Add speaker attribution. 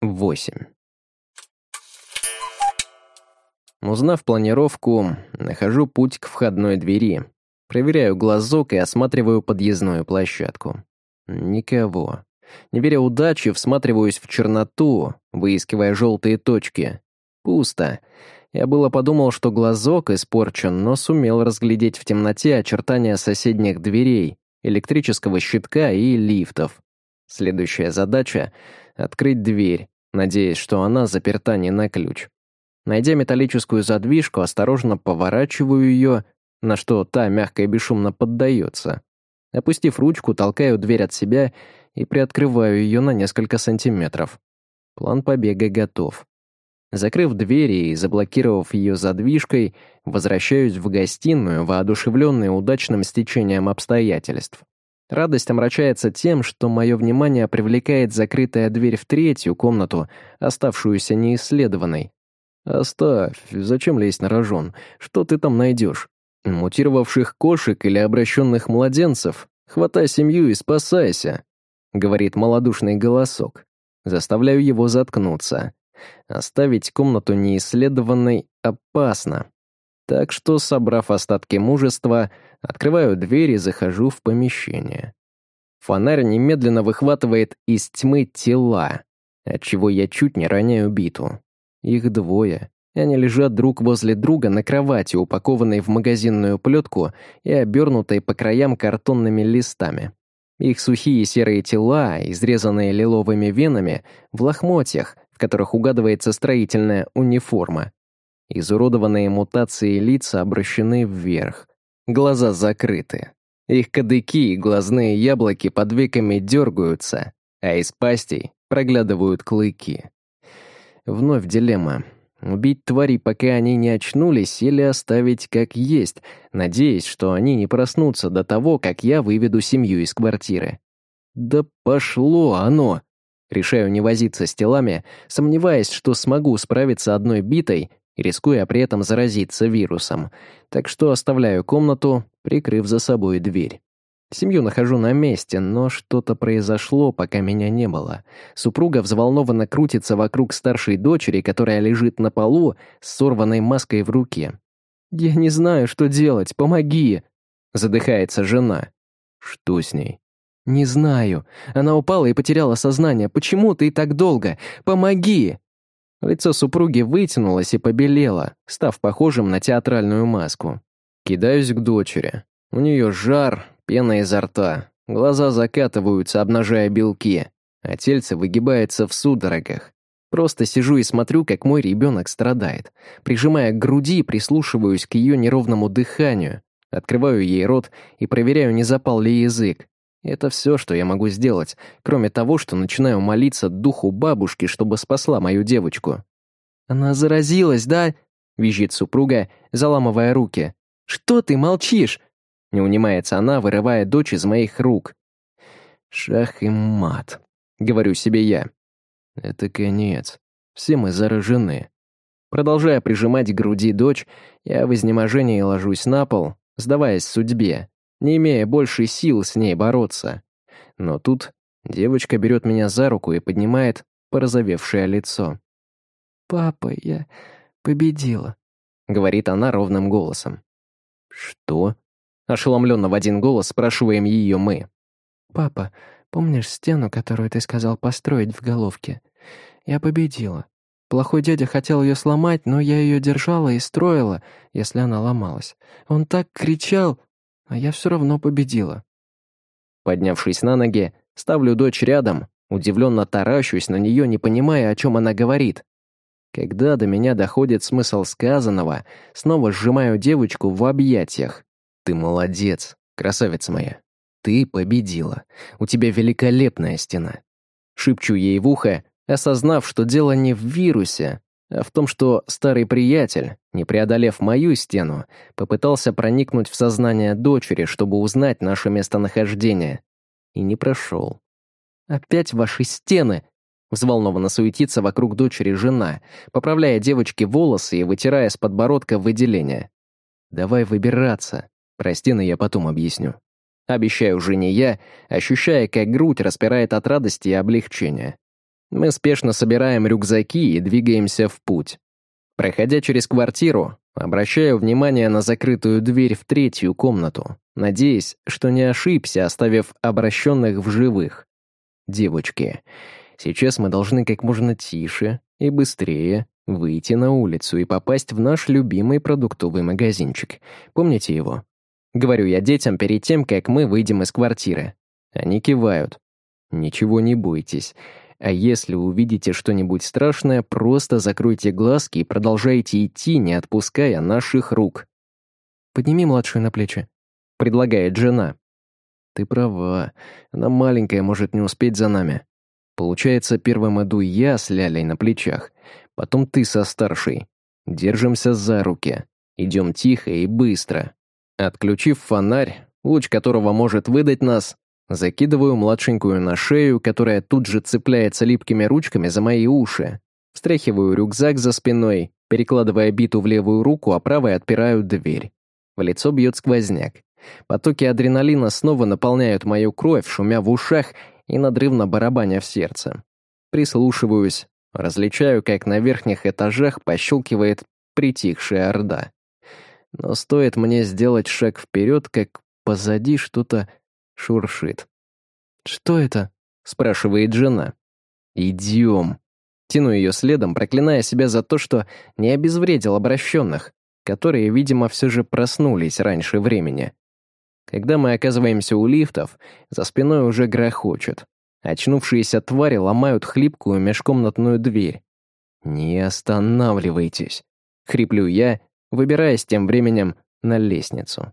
Speaker 1: 8. Узнав планировку, нахожу путь к входной двери, проверяю глазок и осматриваю подъездную площадку. Никого. Не веря удаче, всматриваюсь в черноту, выискивая желтые точки. Пусто. Я было подумал, что глазок испорчен, но сумел разглядеть в темноте очертания соседних дверей, электрического щитка и лифтов. Следующая задача — открыть дверь, надеясь, что она заперта не на ключ. Найдя металлическую задвижку, осторожно поворачиваю ее, на что та мягко и бесшумно поддается. Опустив ручку, толкаю дверь от себя и приоткрываю ее на несколько сантиметров. План побега готов. Закрыв дверь и заблокировав ее задвижкой, возвращаюсь в гостиную, воодушевленный удачным стечением обстоятельств. Радость омрачается тем, что мое внимание привлекает закрытая дверь в третью комнату, оставшуюся неисследованной. «Оставь, зачем лезть на рожон? Что ты там найдешь? Мутировавших кошек или обращенных младенцев? Хватай семью и спасайся», — говорит малодушный голосок. Заставляю его заткнуться. Оставить комнату неисследованной опасно. Так что, собрав остатки мужества, открываю дверь и захожу в помещение. Фонарь немедленно выхватывает из тьмы тела, отчего я чуть не роняю биту. Их двое. Они лежат друг возле друга на кровати, упакованной в магазинную плетку и обернутой по краям картонными листами. Их сухие серые тела, изрезанные лиловыми венами, в лохмотьях, в которых угадывается строительная униформа. Изуродованные мутацией лица обращены вверх. Глаза закрыты. Их кадыки и глазные яблоки под веками дергаются, а из пастей проглядывают клыки. Вновь дилемма. Убить тварей, пока они не очнулись, или оставить как есть, надеясь, что они не проснутся до того, как я выведу семью из квартиры. Да пошло оно! Решаю не возиться с телами, сомневаясь, что смогу справиться одной битой, рискуя при этом заразиться вирусом. Так что оставляю комнату, прикрыв за собой дверь. Семью нахожу на месте, но что-то произошло, пока меня не было. Супруга взволнованно крутится вокруг старшей дочери, которая лежит на полу с сорванной маской в руке. «Я не знаю, что делать, помоги!» Задыхается жена. «Что с ней?» «Не знаю. Она упала и потеряла сознание. Почему ты так долго? Помоги!» Лицо супруги вытянулось и побелело, став похожим на театральную маску. Кидаюсь к дочери. У нее жар, пена изо рта, глаза закатываются, обнажая белки, а тельце выгибается в судорогах. Просто сижу и смотрю, как мой ребенок страдает. Прижимая к груди, прислушиваюсь к ее неровному дыханию, открываю ей рот и проверяю, не запал ли язык. Это все, что я могу сделать, кроме того, что начинаю молиться духу бабушки, чтобы спасла мою девочку. «Она заразилась, да?» — визжит супруга, заламывая руки. «Что ты молчишь? Не унимается она, вырывая дочь из моих рук. «Шах и мат», — говорю себе я. «Это конец. Все мы заражены». Продолжая прижимать к груди дочь, я в изнеможении ложусь на пол, сдаваясь судьбе, не имея больше сил с ней бороться. Но тут девочка берет меня за руку и поднимает порозовевшее лицо. «Папа, я победила», — говорит она ровным голосом. «Что?» Ошеломленно в один голос спрашиваем ее мы. «Папа, помнишь стену, которую ты сказал построить в головке? Я победила. Плохой дядя хотел ее сломать, но я ее держала и строила, если она ломалась. Он так кричал, а я все равно победила». Поднявшись на ноги, ставлю дочь рядом, удивленно таращусь на нее, не понимая, о чем она говорит. Когда до меня доходит смысл сказанного, снова сжимаю девочку в объятиях. Ты молодец, красавица моя. Ты победила. У тебя великолепная стена. Шепчу ей в ухо, осознав, что дело не в вирусе, а в том, что старый приятель, не преодолев мою стену, попытался проникнуть в сознание дочери, чтобы узнать наше местонахождение. И не прошел. «Опять ваши стены!» Взволнованно суетится вокруг дочери жена, поправляя девочке волосы и вытирая с подбородка выделения. «Давай выбираться. Прости, но я потом объясню. Обещаю жене я, ощущая, как грудь распирает от радости и облегчения. Мы спешно собираем рюкзаки и двигаемся в путь. Проходя через квартиру, обращаю внимание на закрытую дверь в третью комнату, надеясь, что не ошибся, оставив обращенных в живых. Девочки, сейчас мы должны как можно тише и быстрее выйти на улицу и попасть в наш любимый продуктовый магазинчик. Помните его? Говорю я детям перед тем, как мы выйдем из квартиры. Они кивают. Ничего не бойтесь. А если увидите что-нибудь страшное, просто закройте глазки и продолжайте идти, не отпуская наших рук. «Подними младшую на плечи», — предлагает жена. «Ты права. Она маленькая, может не успеть за нами. Получается, первым иду я с Лялей на плечах, потом ты со старшей. Держимся за руки. Идем тихо и быстро. Отключив фонарь, луч которого может выдать нас, Закидываю младшенькую на шею, которая тут же цепляется липкими ручками за мои уши. Встряхиваю рюкзак за спиной, перекладывая биту в левую руку, а правой отпираю дверь. В лицо бьет сквозняк. Потоки адреналина снова наполняют мою кровь, шумя в ушах и надрывно барабаня в сердце. Прислушиваюсь, различаю, как на верхних этажах пощелкивает притихшая орда. Но стоит мне сделать шаг вперед, как позади что-то шуршит. «Что это?» — спрашивает жена. «Идем». Тяну ее следом, проклиная себя за то, что не обезвредил обращенных, которые, видимо, все же проснулись раньше времени. Когда мы оказываемся у лифтов, за спиной уже грохочет. Очнувшиеся твари ломают хлипкую межкомнатную дверь. «Не останавливайтесь», — хриплю я, выбираясь тем временем на лестницу.